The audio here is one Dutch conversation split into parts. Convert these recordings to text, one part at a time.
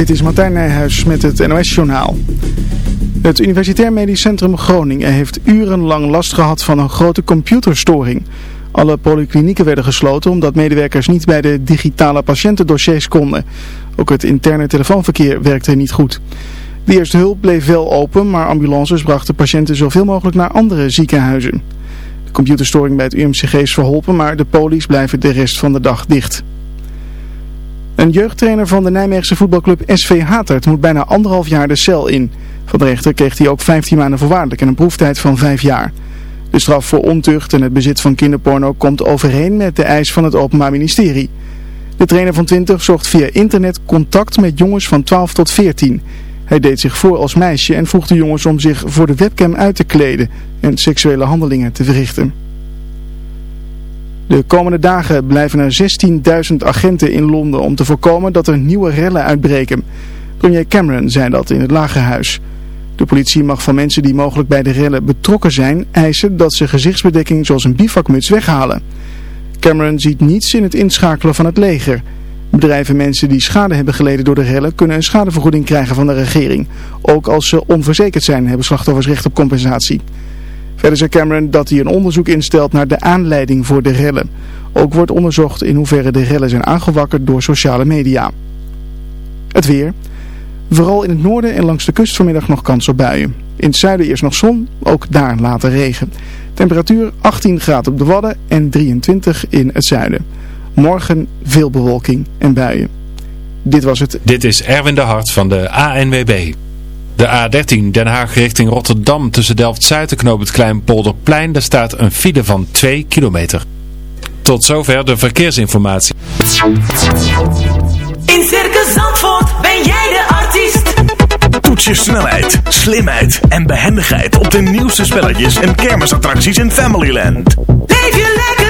Dit is Martijn Nijhuis met het NOS-journaal. Het Universitair Medisch Centrum Groningen heeft urenlang last gehad van een grote computerstoring. Alle polyklinieken werden gesloten omdat medewerkers niet bij de digitale patiëntendossiers konden. Ook het interne telefoonverkeer werkte niet goed. De eerste hulp bleef wel open, maar ambulances brachten patiënten zoveel mogelijk naar andere ziekenhuizen. De computerstoring bij het UMCG is verholpen, maar de polies blijven de rest van de dag dicht. Een jeugdtrainer van de Nijmeegse voetbalclub SV Hatert moet bijna anderhalf jaar de cel in. Van de rechter kreeg hij ook 15 maanden voorwaardelijk en een proeftijd van 5 jaar. De straf voor ontucht en het bezit van kinderporno komt overeen met de eis van het Openbaar Ministerie. De trainer van 20 zocht via internet contact met jongens van 12 tot 14. Hij deed zich voor als meisje en vroeg de jongens om zich voor de webcam uit te kleden en seksuele handelingen te verrichten. De komende dagen blijven er 16.000 agenten in Londen om te voorkomen dat er nieuwe rellen uitbreken. Premier Cameron zei dat in het Lagerhuis. De politie mag van mensen die mogelijk bij de rellen betrokken zijn eisen dat ze gezichtsbedekking zoals een bivakmuts weghalen. Cameron ziet niets in het inschakelen van het leger. Bedrijven mensen die schade hebben geleden door de rellen kunnen een schadevergoeding krijgen van de regering. Ook als ze onverzekerd zijn hebben slachtoffers recht op compensatie. Verder zei Cameron dat hij een onderzoek instelt naar de aanleiding voor de rellen. Ook wordt onderzocht in hoeverre de rellen zijn aangewakkerd door sociale media. Het weer. Vooral in het noorden en langs de kust vanmiddag nog kans op buien. In het zuiden eerst nog zon, ook daar later regen. Temperatuur 18 graden op de Wadden en 23 in het zuiden. Morgen veel bewolking en buien. Dit was het. Dit is Erwin de Hart van de ANWB. De A13 Den Haag richting Rotterdam tussen Delft-Zuid en Knoop het Kleinpolderplein. Daar staat een file van 2 kilometer. Tot zover de verkeersinformatie. In Circus Zandvoort ben jij de artiest. Toets je snelheid, slimheid en behendigheid op de nieuwste spelletjes en kermisattracties in Familyland. Leef je lekker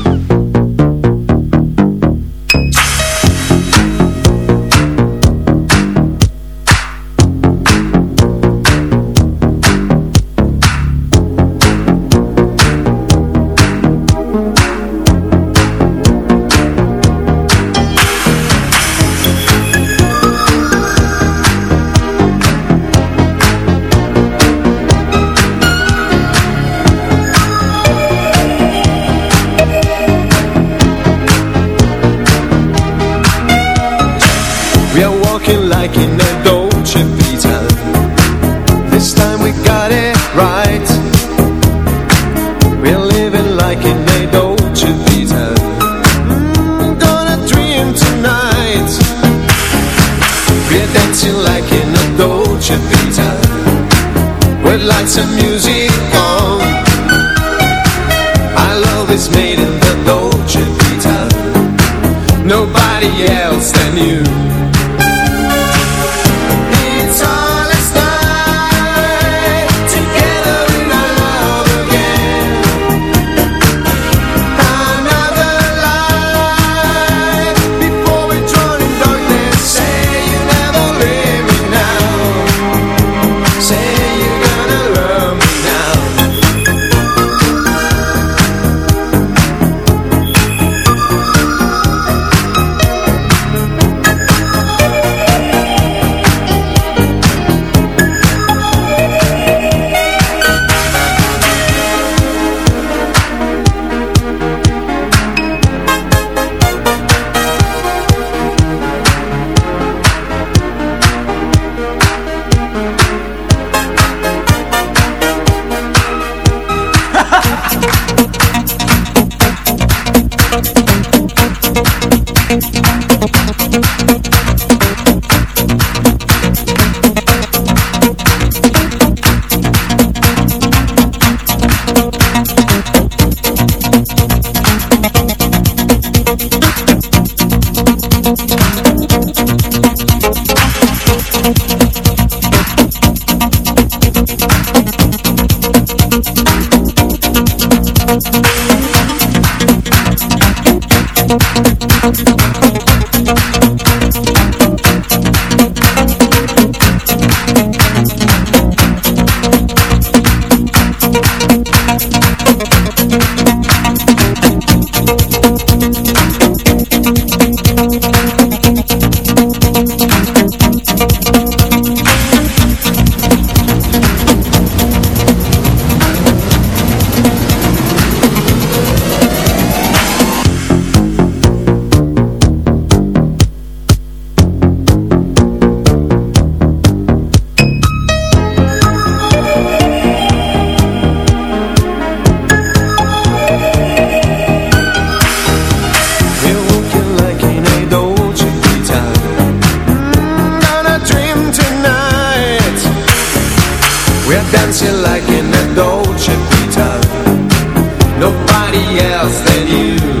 like in a Dolce Vita. Nobody else than you.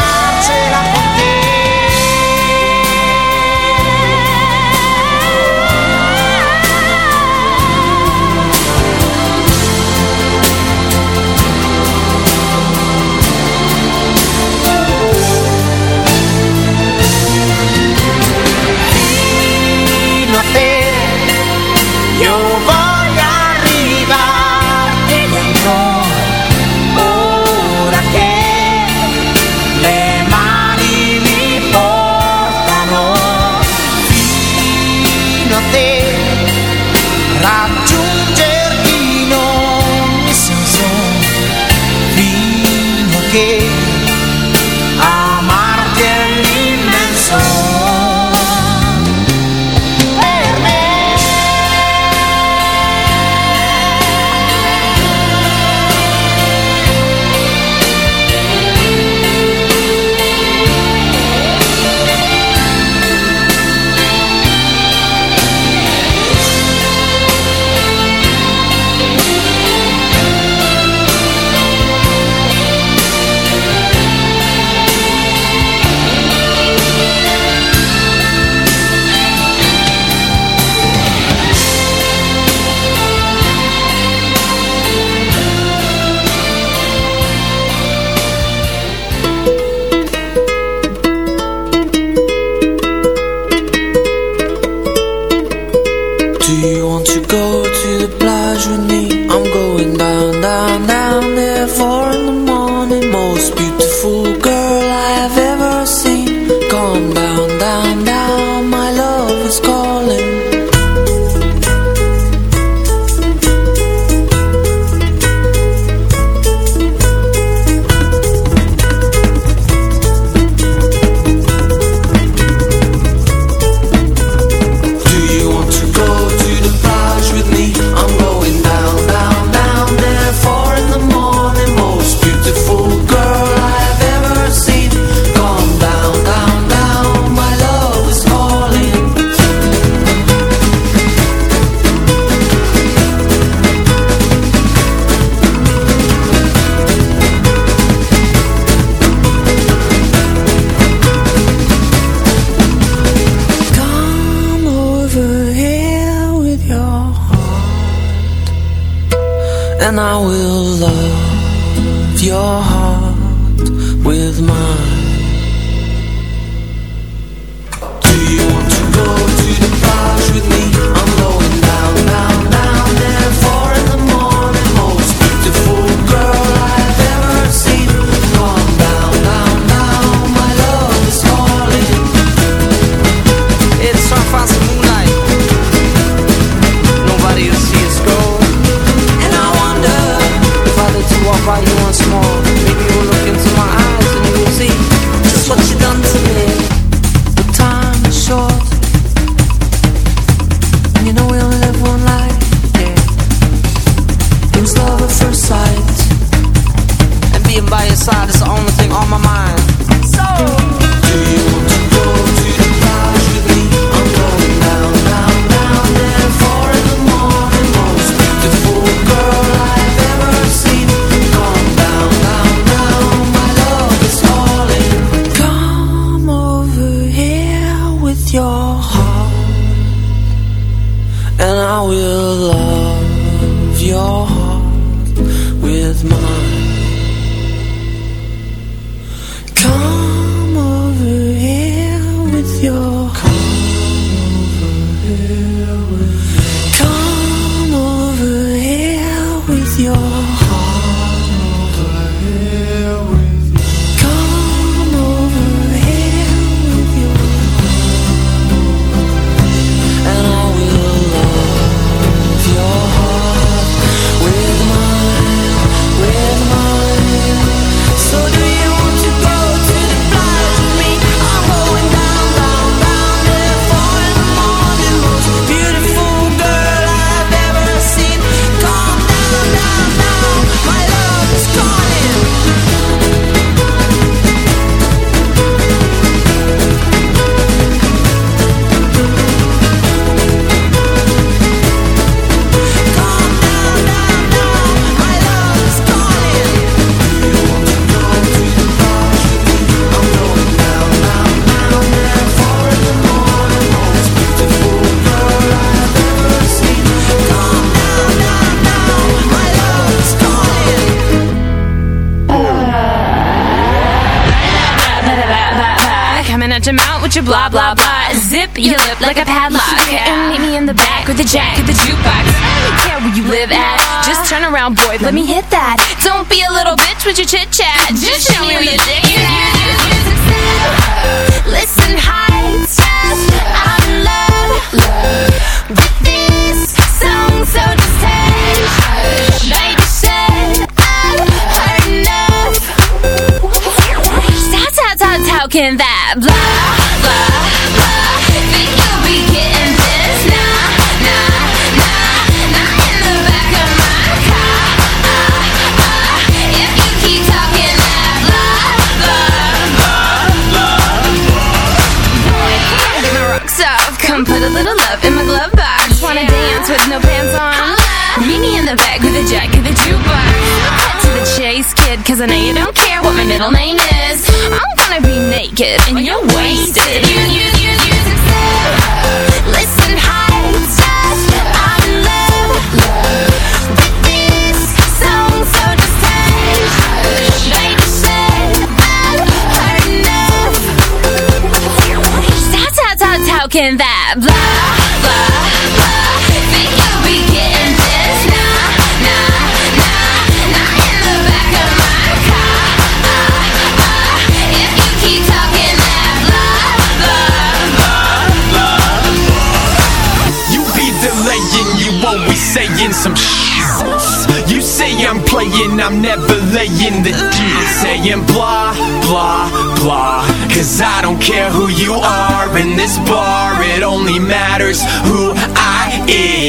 your heart with mine. talking that blah, blah, blah. Think you'll be getting this? Nah, nah, nah. Not in the back of my car. Uh, uh, uh, if you keep talking that blah, blah, blah, blah. Boy, get my rocks off. Come put a little love in my glove box. Wanna dance with no pants on? Meet me in the back with a jack of the jukebox the chase, kid, cause I know you don't care what my middle name is. I'm gonna be naked and well, you're wasted. You, you, you, you, Listen, high touch, I'm in love. With this song, so just take Baby, shit, I've enough. That's how, that's how can that? Blah, blah. saying some shit. You say I'm playing, I'm never laying the deal. Saying blah, blah, blah. Cause I don't care who you are in this bar, it only matters who I am.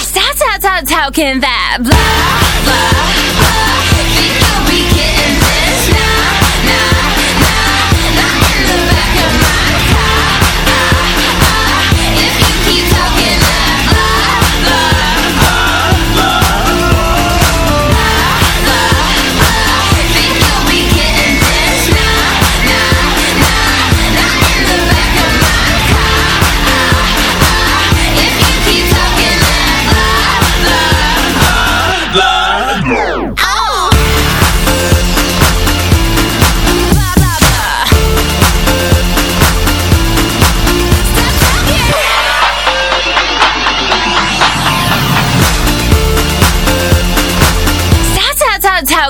Stop, stop, stop can that blah, blah, blah.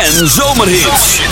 en zomerhits.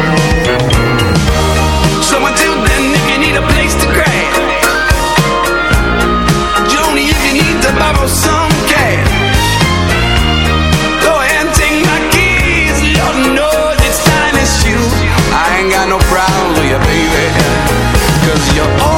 Cause you're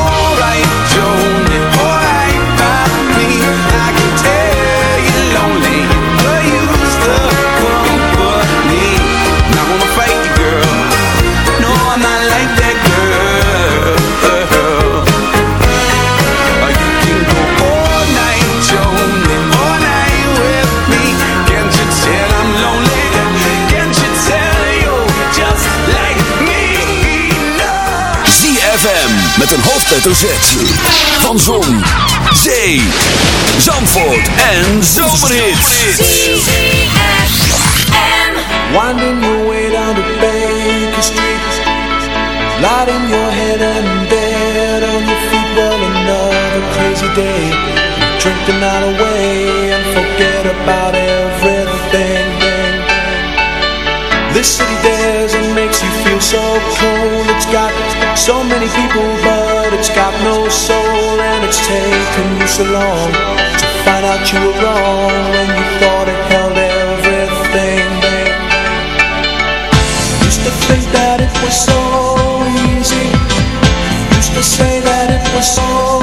hoofdletter Z. Van Zon, Zee, Zandvoort en Zomerhits. Winding your way down to Baker Street. Lighting your head and bed on your feet. Well, another crazy day. Drink the night away and forget about everything. This city dares and makes you feel so cold It's got so many people but it's got no soul And it's taken you so long to find out you were wrong When you thought it held everything Used to think that it was so easy. Used to say that it was so